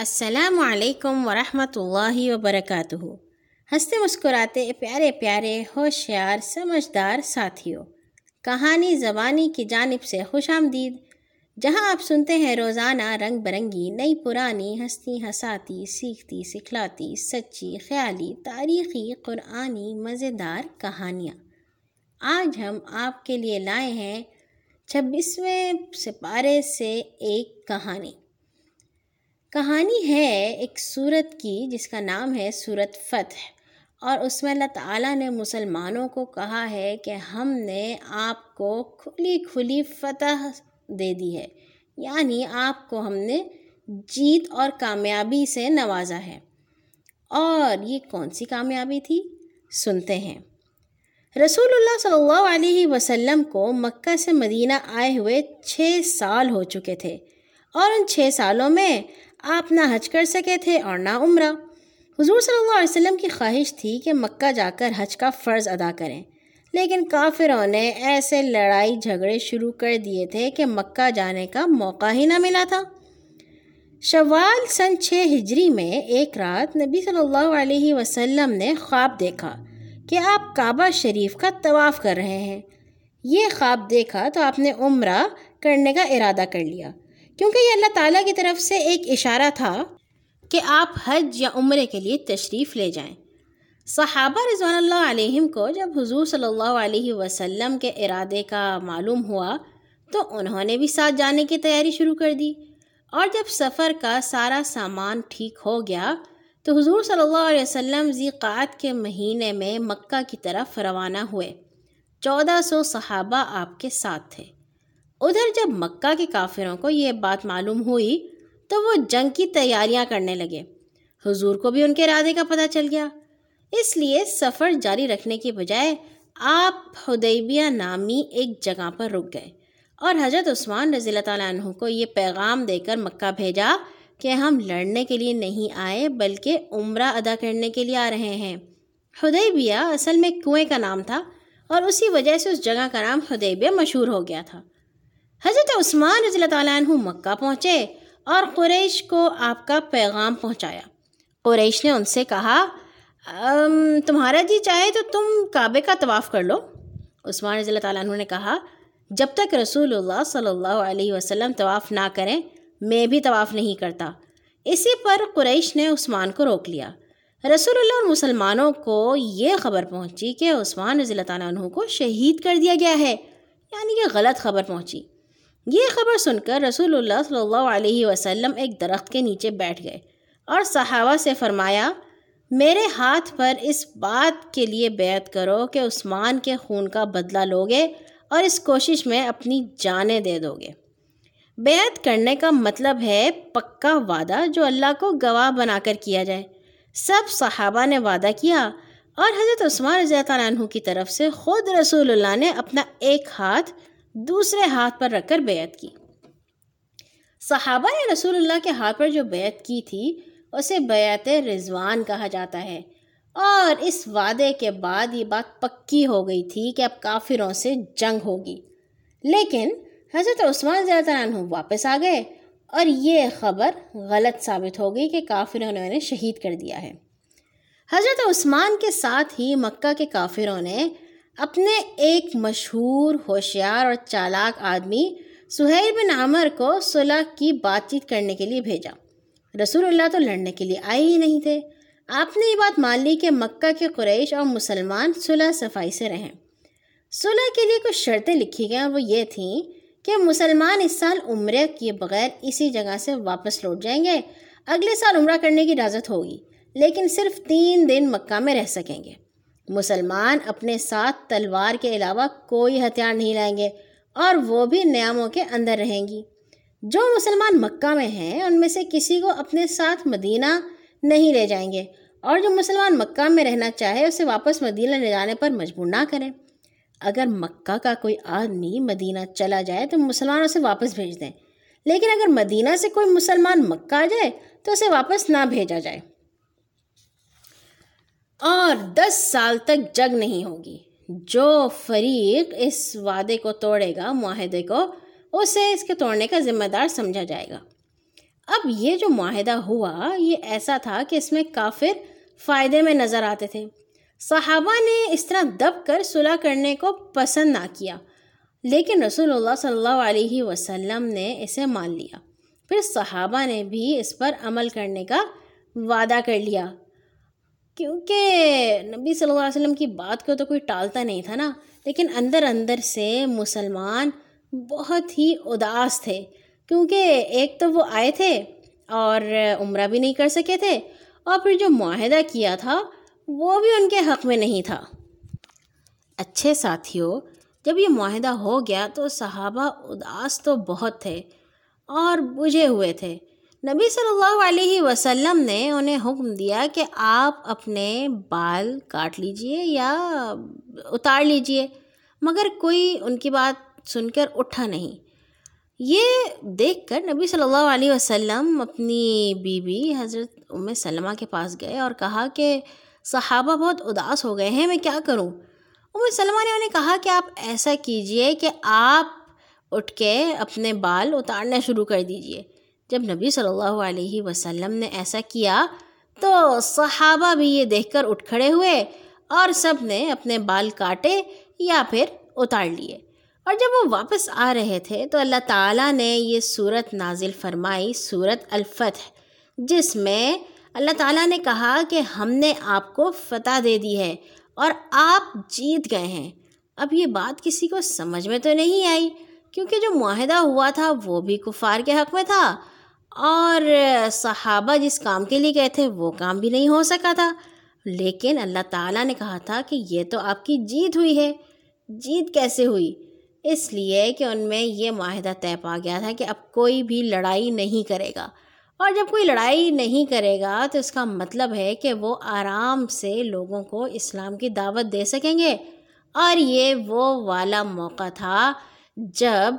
السلام علیکم ورحمۃ اللہ وبرکاتہ۔ ہنستے مسکراتے پیارے پیارے ہوشیار سمجھدار ساتھیوں، کہانی زبانی کی جانب سے خوش آمدید، جہاں آپ سنتے ہیں روزانہ رنگ برنگی، نئی پرانی ہستی ہساتی سیکھتی سکھلاتی، سچی خیالی، تاریخی، قرآنی مزیدار کہانیاں۔ آج ہم آپ کے لیے لائے ہیں چھبیسویں سپارے سے ایک کہانی۔ کہانی ہے ایک صورت کی، جس کا نام ہے صورت فتح۔ اور اس میں اللہ تعالیٰ نے مسلمانوں کو کہا ہے کہ ہم نے آپ کو کھلی کھلی فتح دے دی ہے۔ یعنی آپ کو ہم نے جیت اور کامیابی سے نوازا ہے۔ اور یہ کون سی کامیابی تھی؟ سنتے ہیں۔ رسول اللہ صلی اللہ علیہ وسلم کو مکہ سے مدینہ آئے ہوئے چھ سال ہو چکے تھے۔ اور ان چھ سالوں میں آپ نہ حج کر سکے تھے اور نہ عمرہ۔ حضور صلی اللہ علیہ وسلم کی خواہش تھی کہ مکہ جا کر حج کا فرض ادا کریں، لیکن کافروں نے ایسے لڑائی جھگڑے شروع کر دیے تھے کہ مکہ جانے کا موقع ہی نہ ملا تھا۔ شوال سن چھ ہجری میں ایک رات نبی صلی اللہ علیہ وسلم نے خواب دیکھا کہ آپ کعبہ شریف کا طواف کر رہے ہیں۔ یہ خواب دیکھا تو آپ نے عمرہ کرنے کا ارادہ کر لیا۔ کیونکہ یہ اللہ تعالیٰ کی طرف سے ایک اشارہ تھا کہ آپ حج یا عمرے کے لیے تشریف لے جائیں۔ صحابہ رضوان اللہ علیہم کو جب حضور صلی اللہ علیہ وسلم کے ارادے کا معلوم ہوا تو انہوں نے بھی ساتھ جانے کی تیاری شروع کر دی۔ اور جب سفر کا سارا سامان ٹھیک ہو گیا تو حضور صلی اللہ علیہ وسلم ذیقات کے مہینے میں مکہ کی طرف روانہ ہوئے۔ چودہ سو صحابہ آپ کے ساتھ تھے۔ ادھر جب مکہ کے کافروں کو یہ بات معلوم ہوئی تو وہ جنگ کی تیاریاں کرنے لگے۔ حضور کو بھی ان کے ارادے کا پتہ چل گیا۔ اس لیے سفر جاری رکھنے کی بجائے آپ حدیبیہ نامی ایک جگہ پر رک گئے اور حضرت عثمان رضی اللہ تعالیٰ عنہ کو یہ پیغام دے کر مکہ بھیجا کہ ہم لڑنے کے لیے نہیں آئے بلکہ عمرہ ادا کرنے کے لیے آ رہے ہیں۔ حدیبیہ اصل میں کنویں کا نام تھا اور اسی وجہ سے اس جگہ کا نام حدیبیہ مشہور ہو گیا تھا۔ حضرت عثمان رضی اللہ تعالیٰ عنہ مکہ پہنچے اور قریش کو آپ کا پیغام پہنچایا۔ قریش نے ان سے کہا تمہارا جی چاہے تو تم کعبے کا طواف کر لو۔ عثمان رضی اللہ تعالیٰ عنہ نے کہا، جب تک رسول اللہ صلی اللہ علیہ وسلم طواف نہ کریں، میں بھی طواف نہیں کرتا۔ اسی پر قریش نے عثمان کو روک لیا۔ رسول اللہ اور مسلمانوں کو یہ خبر پہنچی کہ عثمان رضی اللہ تعالیٰ عنہ کو شہید کر دیا گیا ہے۔ یعنی کہ غلط خبر پہنچی۔ یہ خبر سن کر رسول اللہ صلی اللہ علیہ وسلم ایک درخت کے نیچے بیٹھ گئے اور صحابہ سے فرمایا، میرے ہاتھ پر اس بات کے لیے بیعت کرو کہ عثمان کے خون کا بدلہ لوگے اور اس کوشش میں اپنی جانیں دے دو گے بیعت کرنے کا مطلب ہے پکا وعدہ جو اللہ کو گواہ بنا کر کیا جائے۔ سب صحابہ نے وعدہ کیا اور حضرت عثمان رضی اللہ عنہ کی طرف سے خود رسول اللہ نے اپنا ایک ہاتھ دوسرے ہاتھ پر رکھ کر بیعت کی۔ صحابہ نے رسول اللہ کے ہاتھ پر جو بیعت کی تھی، اسے بیعت رضوان کہا جاتا ہے۔ اور اس وعدے کے بعد یہ بات پکی ہو گئی تھی کہ اب کافروں سے جنگ ہوگی۔ لیکن حضرت عثمان زیادہ عنہ واپس آ گئے اور یہ خبر غلط ثابت ہو گئی کہ کافروں نے انہیں شہید کر دیا ہے۔ حضرت عثمان کے ساتھ ہی مکہ کے کافروں نے اپنے ایک مشہور ہوشیار اور چالاک آدمی سہیل بن عمر کو صلح کی بات چیت کرنے کے لیے بھیجا۔ رسول اللہ تو لڑنے کے لیے آئے ہی نہیں تھے۔ آپ نے یہ بات مان لی کہ مکہ کے قریش اور مسلمان صلح صفائی سے رہیں۔ صلح کے لیے کچھ شرطیں لکھی گئیں اور وہ یہ تھیں کہ مسلمان اس سال عمرے کیے بغیر اسی جگہ سے واپس لوٹ جائیں گے۔ اگلے سال عمرہ کرنے کی اجازت ہوگی، لیکن صرف تین دن مکہ میں رہ سکیں گے۔ مسلمان اپنے ساتھ تلوار کے علاوہ کوئی ہتھیار نہیں لائیں گے اور وہ بھی نیاموں کے اندر رہیں گی۔ جو مسلمان مکہ میں ہیں، ان میں سے کسی کو اپنے ساتھ مدینہ نہیں لے جائیں گے۔ اور جو مسلمان مکہ میں رہنا چاہے، اسے واپس مدینہ لے جانے پر مجبور نہ کریں۔ اگر مکہ کا کوئی آدمی مدینہ چلا جائے، تو مسلمان اسے واپس بھیج دیں۔ لیکن اگر مدینہ سے کوئی مسلمان مکہ آ جائے، تو اسے واپس نہ بھیجا جائے۔ اور دس سال تک جنگ نہیں ہوگی۔ جو فریق اس وعدے کو توڑے گا، معاہدے کو، اسے اس کے توڑنے کا ذمہ دار سمجھا جائے گا۔ اب یہ جو معاہدہ ہوا، یہ ایسا تھا کہ اس میں کافر فائدے میں نظر آتے تھے۔ صحابہ نے اس طرح دب کر صلح کرنے کو پسند نہ کیا، لیکن رسول اللہ صلی اللہ علیہ وسلم نے اسے مان لیا۔ پھر صحابہ نے بھی اس پر عمل کرنے کا وعدہ کر لیا۔ کیونکہ نبی صلی اللہ علیہ وسلم کی بات کو تو کوئی ٹالتا نہیں تھا نا، لیکن اندر اندر سے مسلمان بہت ہی اداس تھے۔ کیونکہ ایک تو وہ آئے تھے اور عمرہ بھی نہیں کر سکے تھے، اور پھر جو معاہدہ کیا تھا وہ بھی ان کے حق میں نہیں تھا۔ اچھے ساتھیوں جب یہ معاہدہ ہو گیا تو صحابہ اداس تو بہت تھے اور بجھے ہوئے تھے۔ نبی صلی اللہ علیہ وسلم نے انہیں حکم دیا کہ آپ اپنے بال کاٹ لیجیے یا اتار لیجیے، مگر کوئی ان کی بات سن کر اٹھا نہیں۔ یہ دیکھ کر نبی صلی اللہ علیہ وسلم اپنی بیوی حضرت ام سلمہ کے پاس گئے اور کہا کہ صحابہ بہت اداس ہو گئے ہیں، میں کیا کروں؟ ام سلمہ نے انہیں کہا کہ آپ ایسا کیجیے کہ آپ اٹھ کے اپنے بال اتارنا شروع کر دیجیے۔ جب نبی صلی اللہ علیہ وسلم نے ایسا کیا تو صحابہ بھی یہ دیکھ کر اٹھ کھڑے ہوئے اور سب نے اپنے بال کاٹے یا پھر اتار لیے۔ اور جب وہ واپس آ رہے تھے تو اللہ تعالیٰ نے یہ صورت نازل فرمائی صورت الفتح، جس میں اللہ تعالیٰ نے کہا کہ ہم نے آپ کو فتح دے دی ہے اور آپ جیت گئے ہیں۔ اب یہ بات کسی کو سمجھ میں تو نہیں آئی، کیونکہ جو معاہدہ ہوا تھا وہ بھی کفار کے حق میں تھا۔ اور صحابہ جس کام کے لیے گئے تھے وہ کام بھی نہیں ہو سکا تھا۔ لیکن اللہ تعالیٰ نے کہا تھا کہ یہ تو آپ کی جیت ہوئی ہے۔ جیت کیسے ہوئی؟ اس لیے کہ ان میں یہ معاہدہ طے پا گیا تھا کہ اب کوئی بھی لڑائی نہیں کرے گا۔ اور جب کوئی لڑائی نہیں کرے گا تو اس کا مطلب ہے کہ وہ آرام سے لوگوں کو اسلام کی دعوت دے سکیں گے۔ اور یہ وہ والا موقع تھا جب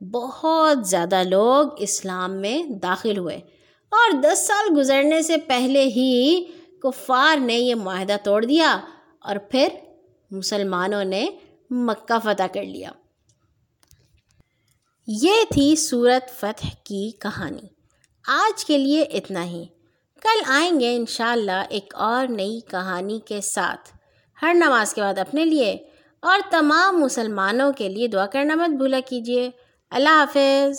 بہت زیادہ لوگ اسلام میں داخل ہوئے۔ اور دس سال گزرنے سے پہلے ہی کفار نے یہ معاہدہ توڑ دیا اور پھر مسلمانوں نے مکہ فتح کر لیا۔ یہ تھی صورت فتح کی کہانی۔ آج کے لیے اتنا ہی۔ کل آئیں گے انشاءاللہ ایک اور نئی کہانی کے ساتھ۔ ہر نماز کے بعد اپنے لیے۔ اور تمام مسلمانوں کے لیے دعا کرنا مت بھولا کیجیے اللہ حافظ